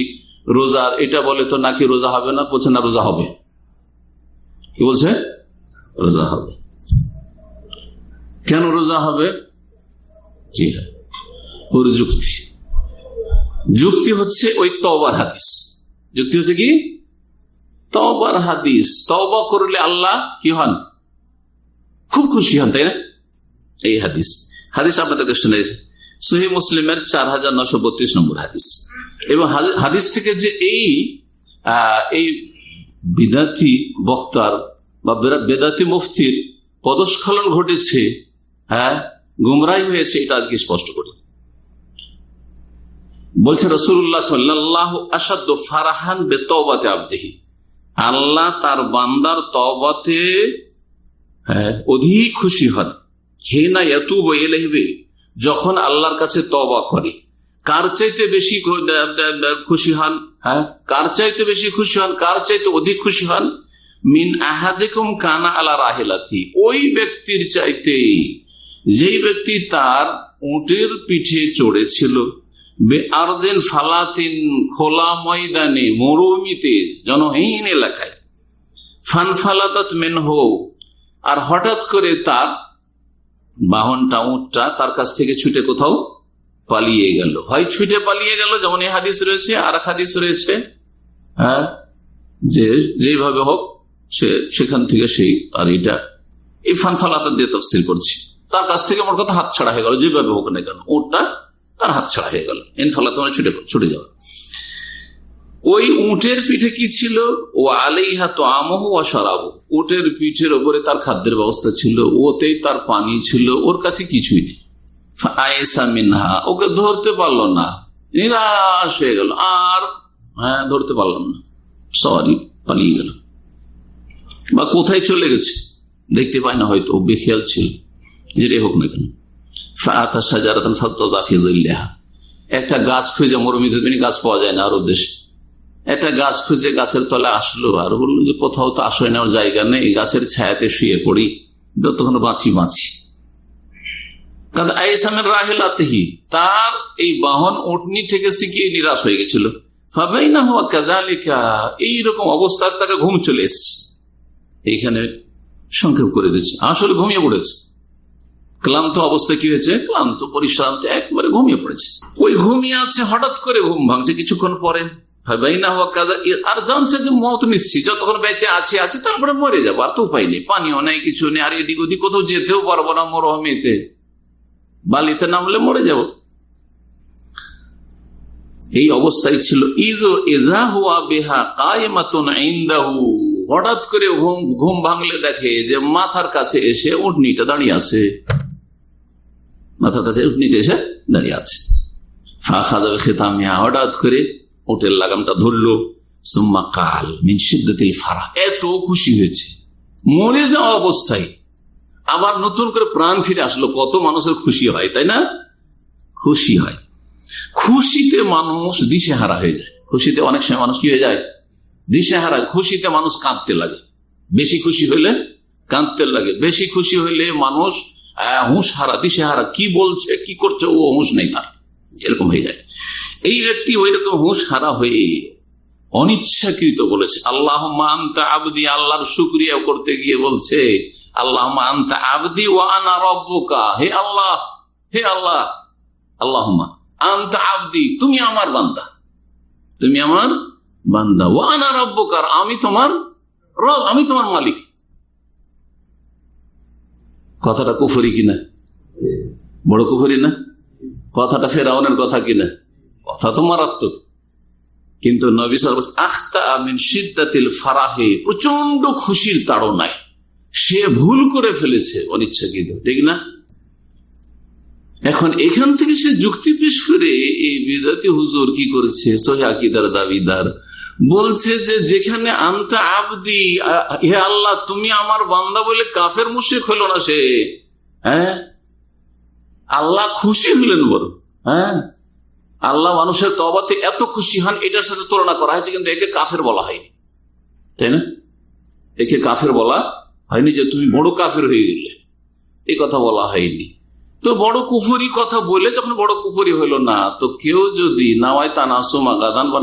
রোজার এটা বলে তো নাকি রোজা হবে না? বলছে, না, রোজা হবে। কি বলছে? রোজা হবে। কেন রোজা হবে? জি হ্যাঁ। যুক্তি। যুক্তি হচ্ছে ওই তবার হাদিস। যুক্তি হচ্ছে কি? তবার হাদিস। তবা করলে আল্লাহ কি হন? খুব খুশি হন, তাই না? এই হাদিস। হাদিস আপনাদেরকে শুনেছি সহি মুসলিমের চার হাজার নশো বত্রিশ নম্বর হাদিস। এবং হাদিস থেকে যে এই এই বিদাতি বক্তার বা বেদাতি মুফতির পদস্খলন ঘটেছে হ্যাঁ গুমরাই হয়েছে এটা আজকে স্পষ্ট করি। বলছে রসুল্লাহ সাল্লাহ আসাদ ফারাহান বেতবাতে আবদেহি। আল্লাহ তার বান্দার তবাতে হ্যাঁ, অধিক খুশি হন। হে না এতুব এলেহবে যখন আল্লাহর কাছে তবা করে, কার চাইতে বেশি খুশি হন? হ্যাঁ? কার চাইতে বেশি খুশি হন? কার চাইতে অধিক খুশি হন? মিন আহাদিকুম কানা আলা রাহেলাথি ওই ব্যক্তির চাইতে, যেই ব্যক্তি তার উটের পিঠে চড়েছিল ফালাতিন খোলা ময়দানে মরুমিতে জনহীন এলাকায়। ফানফালাতাত মেন হো আর হঠাৎ করে তার বাহনটা উঠটা তার কাছ থেকে ছুটে কোথাও পালিয়ে গেল। হয় ছুটে পালিয়ে গেল, যেমন এই হাদিস রয়েছে আর হাদিস রয়েছে হ্যাঁ যে যেভাবে হোক, সে সেখান থেকে সেই আর এটা এই ফানফালাতা দিয়ে তফসিল করছি। তার কাছ থেকে আমার কথা হাত ছাড়া হয়ে গেল, যেভাবে হোক না কেন ওটা তার হাত ছাড়া হয়ে গেল। এনফালাত মানে ছুটে ছুটে যাওয়া। ওই উটের পিঠে কি ছিল? ও আলেইহা তো আমহ অসারাবো উটের পিঠের ওপরে তার খাদ্যের ব্যবস্থা ছিল, ওতেই তার পানি ছিল, ওর কাছে কিছুই নেই। আয়েসা মিনহা, ওকে ধরতে পারল না। নিরাশ হয়ে গেল। আর হ্যাঁ ধরতে পারলাম না। সরি পালিয়ে গেল। বা কোথায় চলে গেছে? দেখতে পায় না হয়তো বেখেয়াল ছিল। যেটাই হোক না কেন। একটা গাছ খুঁজে মরুমিতে গাছ পাওয়া যায় না আরও দেশে একটা গাছ খুঁজে গাছের তলে আসলো আর বলল যে কোথাও তো আশ্রয় নেওয়ার জায়গা নেই, গাছের ছায়াতে শুয়ে পড়ি। যতক্ষণ বাঁচি বাঁচি। আইসামের রাহেলাতেহি, তার এই বাহন ওটনি থেকে শিখিয়ে নিরাশ হয়ে গেছিল। ভাবাই না হওয়া কাজালিকা এইরকম অবস্থা তাকে ঘুম চলে এসছে। এইখানে সংক্ষেপ করে দিচ্ছে আসলে ঘুমিয়ে পড়েছে। ক্লান্ত অবস্থা কি হয়েছে? ক্লান্ত, পরিশ্রান্ত, একবারে ঘুমিয়ে পড়েছে। ওই ঘুমিয়ে আছে? হঠাৎ করে ঘুম ভাঙছে কিছুক্ষণ পরে। আর জানছে যে মত নিশ্চিত, যতক্ষণ বেঁচে আছে আছে, তারপরে মরে যাব, আর তো উপায় নেই। পানিও নেই, কিছু নেই, আর এদিক ওদিক কোথাও যেতেও পারব না মরহমেতে বালিতে নামলে মরে যাব। এই অবস্থায় ছিল ইজো এজা হুয়া বেহা কায়মাতুন ইন্দাহু। হঠাৎ করে ঘুম ঘুম ভাঙলে দেখে যে মাথার কাছে এসে উঠনিটা দাঁড়িয়ে আছে। মাথার কাছে উঠনিটা এসে দাঁড়িয়ে আছে। ফা খাদাবে খেতামিয়া হঠাৎ করে ওটের লাগামটা ধরলো, সুম্মা কাল মিন সিদ্ধাতিল ফারা এত খুশি হয়েছে। মরে যাওয়া অবস্থায় আবার নতুন করে প্রাণ ফিরে আসলো। কত মানুষের খুশি হয়, তাই না? খুশি হয়। খুশিতে মানুষ দিশেহারা হয়ে যায়। খুশিতে অনেক সময় মানুষ কি হয়ে যায়? দিশেহারা। খুশিতে মানুষ কাঁদতে লাগে। বেশি খুশি হইলে কাঁদতে লাগে। বেশি খুশি হইলে মানুষ হুঁশ হারা দিশেহারা। কি বলছে, কি করছে, ও হুঁশ নেই তার। এরকম হয়ে যায়। এই ব্যক্তি ওই রকম হুঁশ হারা হয়ে অনিচ্ছাকৃত বলেছে আল্লাহ মানতা আবদি আল্লাহর শুক্রিয়া করতে গিয়ে বলছে আল্লাহ মানতা আবদি ওয়ানা রব্বুকা হে আল্লাহ হে আল্লাহ আল্লাহ আন্তা আবদি তুমি আমার বান্দা, তুমি আমার বান্দা ওয়ানা রব্বকার আমি তোমার রব, আমি তোমার মালিক। কথাটা কুফরি কিনা? বড় কুফরি না? কথাটা ফেরাউনের কথা কিনা? কথা তো মারাত্মক। কিন্তু ফারাহে প্রচণ্ড খুশির তাড়নায় সে ভুল করে ফেলেছে অনিচ্ছাকৃত, ঠিক না? এখন এখান থেকে সে যুক্তি পেশ করে এই বিদাতি হুজুর কি করেছে? সোহাকিদার দাবিদার। বলছে যে যেখানে আনতে আবদি, হে আল্লাহ, তুমি আমার বান্দা বলে কাফের মুশেক হলো না সে। হ্যাঁ? আল্লাহ খুশি হলেন বল হ্যাঁ? আল্লাহ মানুষের তবাতে এত খুশি হন, এটার সাথে তুলনা করা হয়েছে, কিন্তু একে কাফের বলা হয়নি। তাই না? একে কাফের বলা হয়নি যে তুমি বড় কাফের হয়ে গেলে। এই কথা বলা হয়নি। তো বড় কুফুরি কথা বলে যখন বড় কুফুরি হইল না, তো কেউ যদি নাওয়ায়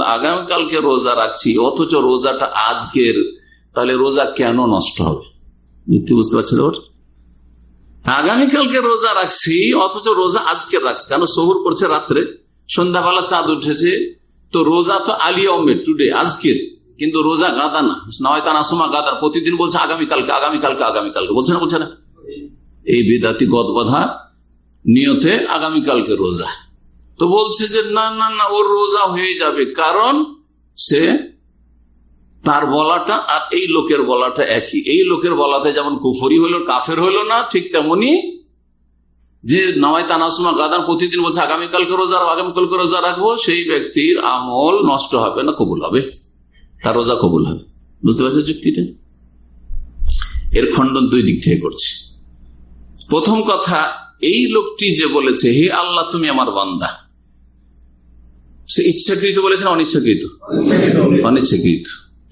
আগামীকালকে রোজা রাখছি, অথচ রোজাটা আজকের, তাহলে রোজা কেন নষ্ট হবে? বুঝতে পারছি আগামীকালকে রোজা রাখছি, অথচ রোজা আজকে রাখছি, কেন? সহুর করছে রাত্রে। সন্ধ্যাবেলা চাঁদ উঠেছে, তো রোজা তো আলিয়মের টুডে আজকের। কিন্তু রোজা গাদা না। নয় তা নাসমা গাদার। প্রতিদিন বলছে, আগামীকালকে আগামীকালকে আগামীকালকে। বলছে না বলছে না। এই বেদাতি গদবাধা নিয়তে আগামীকালকে রোজা। তো বলছে যে, না না না, ওর রোজা হয়ে যাবে। কারণ সে তার বলাটা আর এই লোকের বলাটা একই। এই লোকের বলাতে যেমন কুফরি হলো কাফের হলো না, ঠিক তেমনি যে নয় তানাসমা গাদান প্রতিদিন বলছে আগামীকালকে রোজা আগামীকালকে রোজা রাখব। সেই ব্যক্তির আমল নষ্ট হবে না কবুল হবে। তার রোজা কবুল হবে। বুঝতে পারছ যুক্তিটা? এর খণ্ডন দুই দিক থেকে করছে। প্রথম কথা এই লোকটি যে বলেছে হে আল্লাহ তুমি আমার বান্দা। সে ইচ্ছাকৃত বলেছে না অনিচ্ছাকৃত। অনিচ্ছাকৃত।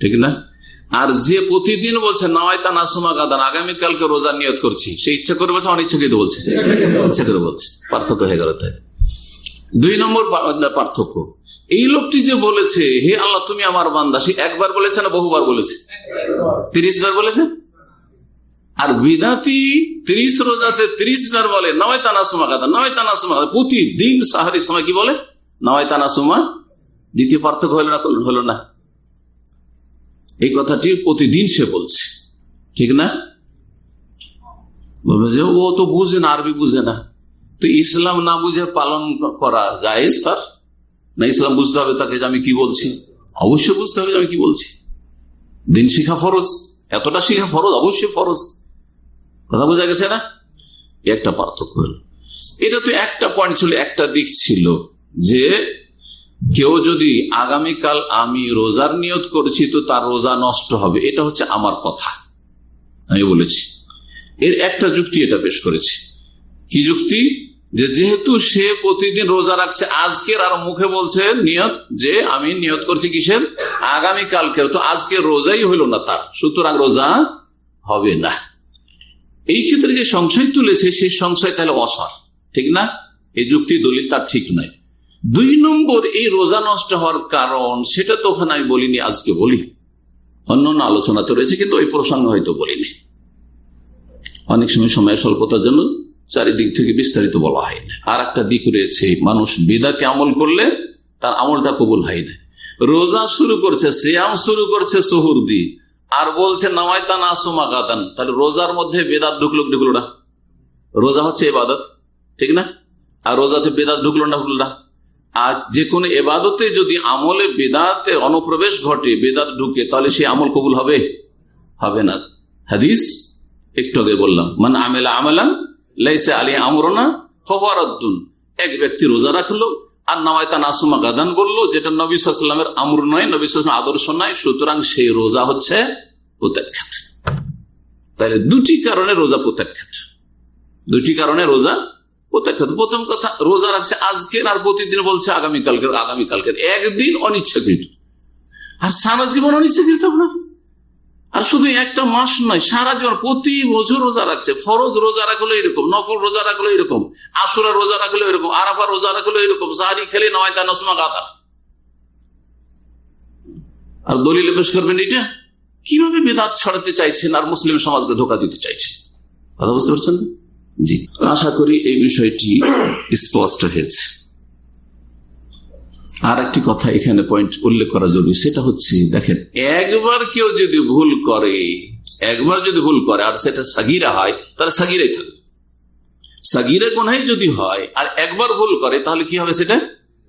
ঠিক না? আর যে প্রতিদিন বলছে নয়তা নাসুমা গাদান আগামীকালকে রোজা নিয়ত করছি সে ইচ্ছা করে বলছে অনিচ্ছাকৃত বলছে। ইচ্ছা করে বলছে। পার্থক্য হয়ে গেল তাই। দুই নম্বর পার্থক্য। এই লোকটি যে বলেছে হে আল্লাহ তুমি আমার বান্দা। সে একবার বলেছে না বহুবার বলেছে? তিরিশ বার বলেছে? আর বিদাতি ত্রিশ রোজাতে ত্রিশ বার বলে নয় তানাসুমা কাদা নয় তানাসুমা প্রতিদিন সাহারির সময় কি বলে? নয় তানাসুমা দ্বিতীয় পার্থক্য হলো না হলো না। এই কথাটি প্রতিদিন সে বলছে। ঠিক না? বলবে যে, ও তো বুঝে না, আরবি বুঝে না। তো ইসলাম না বুঝে পালন করা যায় তার? না ইসলাম বুঝতে হবে তাকে যে আমি কি বলছি? অবশ্যই বুঝতে হবে যে আমি কি বলছি। দিন শিখা ফরজ। এতটা শিখা ফরজ, অবশ্যই ফরজ। কথা বোঝা গেছে না? একটা পার্থক্য হল। এটা তো একটা পয়েন্ট ছিল, একটা দিক ছিল যে কেউ যদি আগামীকাল আমি রোজার নিয়ত করেছি, তো তার রোজা নষ্ট হবে। এটা হচ্ছে আমার কথা। আমি বলেছি। এর একটা যুক্তি এটা পেশ করেছি। কি যুক্তি? যে যেহেতু সে প্রতিদিন রোজা রাখছে, আজকের আর মুখে বলছে নিয়ত যে আমি নিয়ত করছি কিসের? আগামী কালকের তো আজকে রোজাই হইল না তার। সুতরাং রোজা হবে না। এই ক্ষেত্রে যে সংশয় তুলেছে, সেই সংশয় তাহলে অসার। ঠিক না? এই যুক্তি দলিল তার ঠিক নয়। দুই নম্বর, এই রোজা নষ্ট হওয়ার কারণ, সেটা তো ওখানে আমি বলিনি, আজকে বলি। অন্য অন্য আলোচনা তো রয়েছে, কিন্তু ওই প্রসঙ্গ হয়তো বলিনি। অনেক সময় সময় স্বল্পতার জন্য চারিদিক থেকে বিস্তারিত বলা হয় না। আর একটা দিক রয়েছে, মানুষ বেদাকে আমল করলে তার আমলটা কবুল হয় না। রোজা শুরু করছে শ্যাম শুরু করছে সহুর দি আর বলছে নামায়তান না সুমা গাদান তাহলে রোজার মধ্যে বেদাত ঢুকলো ঢুকলো না? রোজা হচ্ছে এবাদত, ঠিক না? আর রোজাতে বেদাত ঢুকলো না ঢুকলো না? আর যে কোনো এবাদতে যদি আমলে বেদাতে অনুপ্রবেশ ঘটে, বেদাত ঢুকে, তাহলে সে আমল কবুল হবে? হবে না। হাদিস একটু আগে বললাম মানে আমেলা আমেলান লাইসে আলী আমরনা ফহরাদ্দুন এক ব্যক্তি রোজা রাখল আর নামায়তা নাসুমা গাদান বলল, যেটা নবী সাল্লামের আমর নয়, নবী আদর্শ নয়, সুতরাং সেই রোজা হচ্ছে প্রত্যাখ্যাত। তাহলে দুটি কারণে রোজা প্রত্যাখ্যাত। দুটি কারণে রোজা প্রথম কথা, রোজা রাখছে আজকের আর প্রতিদিন বলছে আগামীকালকের আগামীকালকের। একদিন অনিচ্ছাকৃত। আর সারা জীবন অনিচ্ছাকৃত আপনার? আর শুধু একটা মাস নয়, সারা জীবন, প্রতি বছর রোজা রাখছে। ফরজ রোজা রাখল এরকম, নফল রোজা রাখল এরকম আসুরা রোজা রাখল এরকম, আরাফা রোজা রাখল এরকম সাহারি খেলে নয় তা নসমা গাতা। আর দলিলে পেশ করবেন এটা কীভাবে বেদাত ছড়াতে চাইছেন আর মুসলিম সমাজকে ধোকা দিতে চাইছেন? কথা বুঝতে পারছেন? জি। আশা করি এই বিষয়টি স্পষ্ট হয়েছে। আর একটি কথা এখানে পয়েন্ট উল্লেখ করা জরুরি, সেটা হচ্ছে, দেখেন, একবার কেউ যদি ভুল করে, একবার যদি ভুল করে, আর সেটা সাগিরা হয়, তাহলে সাগিরাই থাকবে। সাগিরা গুনাই যদি হয়, আর একবার ভুল করে, তাহলে কি হবে সেটা?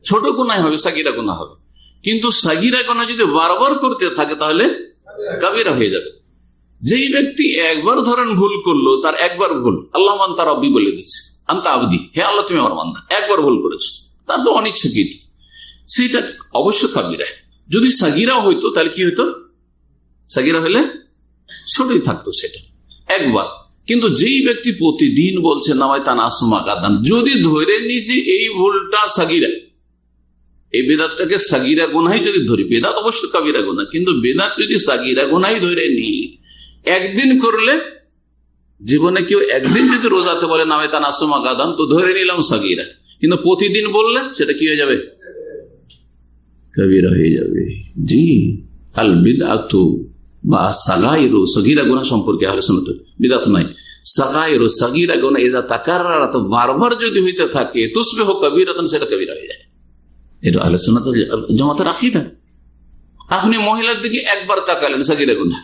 ছোট গুনাই হবে, সাগিরা গুণা হবে। কিন্তু সাগিরা গুণা যদি বারবার করতে থাকে, তাহলে কাবিরা হয়ে যাবে। যেই ব্যক্তি একবার ধরেন ভুল করল, তার একবার ভুল, আল্লাহ মান তার অব্দি বলে দিচ্ছে। আন্তা আবদি, হে আল্লাহ তুমি আমার মান্দা একবার ভুল করেছ। তার তো অনিচ্ছাকৃত সেইটা অবশ্য কাবিরা যদি সাগিরা হইতো, তাহলে কি হইতো? সাগিরা হলে ছোটই থাকতো সেটা, একবার। কিন্তু যেই ব্যক্তি প্রতিদিন বলছে, নামায় তা নাসমা কাদান যদি ধরে নিজে এই ভুলটা সাগিরা, এই বেদাতটাকে সাগিরা গোনাই যদি ধরি, বেদাত অবশ্য কাবিরা গোনা কিন্তু বেদাত যদি সাগিরা গোনাই ধরে নি একদিন করলে জীবনে কেউ একদিন যদি রোজাতে বলে নামে তা নাসমা গাদান, তো ধরে নিলাম সাগিরা। কিন্তু প্রতিদিন বললে সেটা কি হয়ে যাবে? কবিরা হয়ে যাবে। জি, আল বিদাত বা সাগাইরু সগিরা গুণা সম্পর্কে আহলে শুনতো বিদাত নাই। সাগাইরু সগিরা গুণা এদা তাকার বারবার যদি হইতে থাকে তুসবে হোক কবিরা সেটা কবিরা হয়ে যায়। এটা আহলে শোনা জমাতে রাখি না আপনি মহিলার দিকে একবার তাকালেন সগিরা গুণা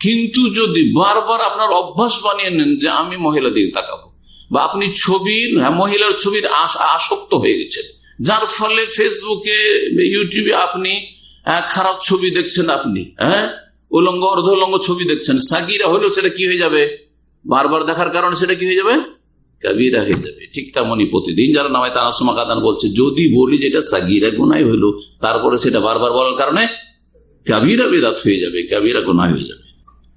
কিন্তু যদি বারবার আপনার অভ্যাস বানিয়ে নেন যে আমি মহিলা দিকে তাকাবো বা আপনি ছবির হ্যাঁ, মহিলার ছবির আস- আসক্ত হয়ে গেছেন যার ফলে ফেসবুকে ইউটিউবে আপনি আহ, খারাপ ছবি দেখছেন আপনি হ্যাঁ উলঙ্গ অর্ধ উলঙ্গ ছবি দেখছেন সাগিরা হলো সেটা কি হয়ে যাবে? বারবার দেখার কারণে সেটা কি হয়ে যাবে? কাবিরা হয়ে যাবে। ঠিক তেমনই প্রতিদিন যারা নামায় তানাসমা কাদান বলছে যদি বলি যেটা সাগিরা গুনাই হইল তারপরে সেটা বারবার বলার কারণে কাবিরা বেদাত হয়ে যাবে কাবিরা গুনাই হয়ে যাবে।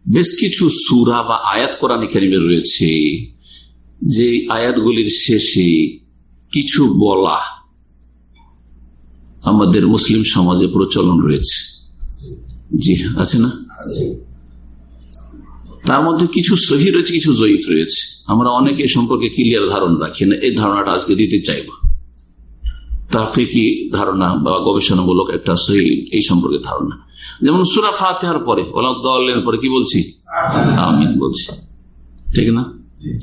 বেশ কিছু সুরা বা আয়াত কোরআন কারিমে রয়েছে, যে আয়াতগুলির শেষে কিছু বলা আমাদের মুসলিম সমাজে প্রচলন রয়েছে। জি আছে না? তার মধ্যে কিছু সহি রয়েছে, কিছু জয়ীফ রয়েছে। আমরা অনেকে সম্পর্কে ক্লিয়ার ধারণা রাখি না, এই ধারণাটা আজকে দিতে চাইব। তাফিকি ধারণা বা গবেষণামূলক একটা সহি এই সম্পর্কে ধারণা? যেমন সুরা ফাতেহার পরে ওলাদ্দালের পরে কি বলছি? আমিন বলছি। ঠিক না?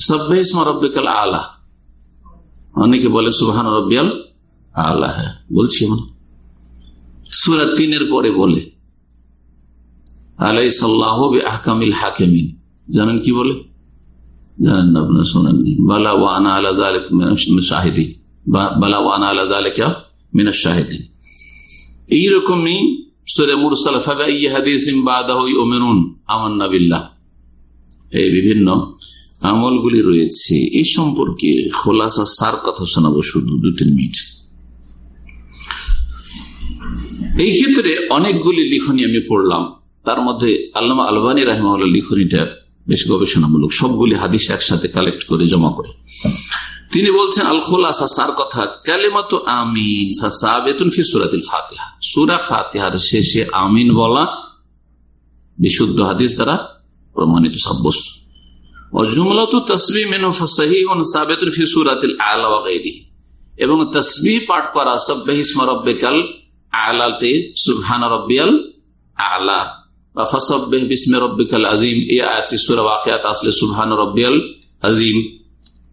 সব্বাইসমা রব্বিকাল আলা। অনেকে বলে সুবহান রব্বিয়াল আলা হ্যাঁ বলছি এমন সুরা তিনের পরে বলে আলাই সাল্লাহ আহকামিল হাকেমিন। জানেন কি বলে? জানেন আপনার শোনেননি বালা ওয়ানা আলা জালেক শাহিদি বালা ওয়ানা আলা জালেকা মিনাস শাহিদিন। এইরকমই সুরে মুরসাল বিভিন্ন আমলগুলি রয়েছে। এই সম্পর্কে খোলাসা সার কথা শোনাবো শুধু দু তিন মিনিট। এই ক্ষেত্রে অনেকগুলি লিখনি আমি পড়লাম। তার মধ্যে আল্লামা আলবানী রাহমাউল্লাহ লিখনিটা বেশ গবেষণামূলক। সবগুলি হাদিস একসাথে কালেক্ট করে জমা করে। তিনি বলছেন আল খোলাসা সার কথা, কালেমাতো আমিন সুরাতিল ফাতিহা। সুরা ফাতিহার শেষে আমিন বলা বিশুদ্ধ হাদিস দ্বারা প্রমাণিত সাব্যস্ত। এবং তসবি পাঠ করা সাব্বাহিসমা রাব্বিকাল আলাতে সুবহান রাব্বিয়াল আলা। বা ফাসাব্বিহ বিসমি রাব্বিকাল আযীম এই আয়াতটি সূরা ওয়াকিয়াত আসলে সুবহান রাব্বিয়াল আযীম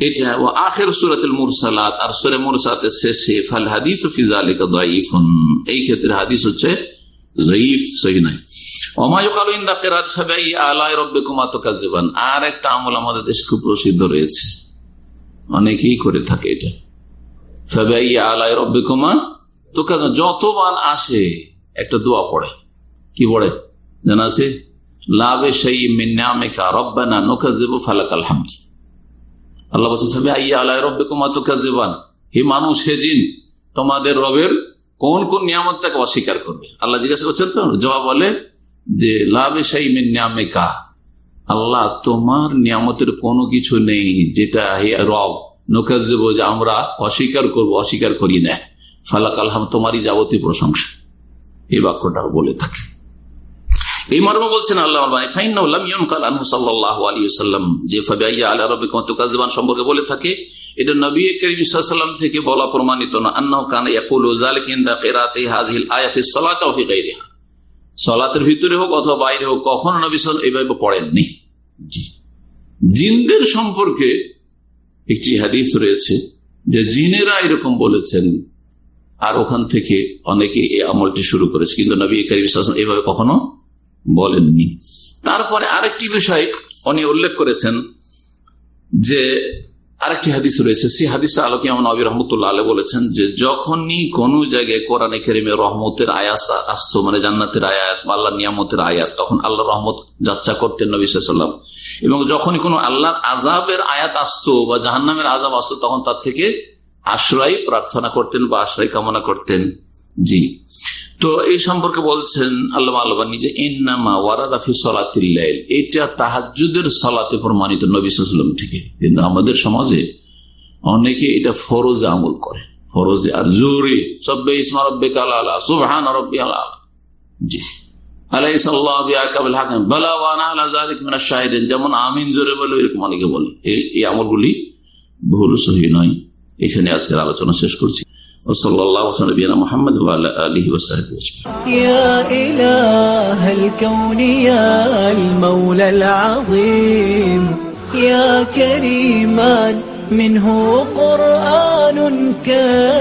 এটা ও আখের সুরাতুল মুরসালাত আর সুরে মুরসালাতের শেষে, ফাল হাদিস ফিজালিকা দাইফুন এই ক্ষেত্রে হাদিস হচ্ছে জয়ীফ সহি নাই আর একটা আমাদের খুব প্রসিদ্ধ রয়েছে। অনেকেই করে থাকে এটা। আলাই তো যতবার আসে একটা দোয়া পড়ে। কি পড়ে? জানা আছে? লাভে সেই মিন্নামেকা রব্বানা নোকা দেব ফালাকাল হামদ আল্লাহ বলছেন কাজেবান হে মানুষ, হে জিন, তোমাদের রবের কোন কোন নিয়ামতটাকে অস্বীকার করবে? আল্লাহ জিজ্ঞাসা করছেন তো? জবাব বলে যে লাভে মিন্নামেকা আল্লাহ, তোমার নিয়ামতের কোনো কিছু নেই যেটা রব নোকাজ দেবো যে আমরা অস্বীকার করব, অস্বীকার করি না। ফালাক আলহাম তোমারই যাবতীয় প্রশংসা। এই বাক্যটা বলে থাকে। এই মর্ম বলছেন আল্লাহ সম্পর্কে বলে থাকে এটা নবী করিম থেকে বলা প্রমাণিত না। আন্নাহ কান সলাতের ভিতরে হোক অথবা বাইরে হোক কখনো নবী এইভাবে পড়েননি জি। জিনদের সম্পর্কে একটি হাদিস রয়েছে যে জিনেরা এরকম বলেছেন আর ওখান থেকে অনেকে এই আমলটি শুরু করেছে। কিন্তু নবী করিম এইভাবে কখনো বলেননি। তারপরে আরেকটি বিষয় উনি উল্লেখ করেছেন যে আরেকটি হাদিস রয়েছে। সেই হাদিস আলোকে এমন নবী রহমতুল্লাহ আলে বলেছেন যে, যখনই কোন জায়গায় কোরআনে কেরিমে রহমতের আয়াস আসতো মানে জান্নাতের আয়াত আল্লাহ নিয়ামতের আয়াত, তখন আল্লাহ রহমত যাত্রা করতেন নবী সাল্লাম এবং যখনই কোনো আল্লাহর আজাবের আয়াত আসতো বা জাহান্নামের আজাব আসতো, তখন তার থেকে আশ্রয় প্রার্থনা করতেন বা আশ্রয় কামনা করতেন। জি। তো এই সম্পর্কে বলছেন আল্লাহ নিজে, ইন্নামা ওয়ারাদাফি সলাতিল্লাইল এটা তাহাজুদের সলাতে প্রমাণিত থেকে। কিন্তু আমাদের সমাজে অনেকে এটা ফরজে আমল করে। ফরজে আর সব্বে ইসমা রব্বে কালা রব্বি আলা জি যেমন আমিন জোরে বলে, এরকম অনেকে বলে। এই আমলগুলি ভুল, সহি নয়। এখানে আজকের আলোচনা শেষ করছি। وصلى الله وسلم نبينا محمد وعلى آله وصحبه أجمعين. يا إله الكون يا المولى العظيم. يا كريمان منه قرآن كريم.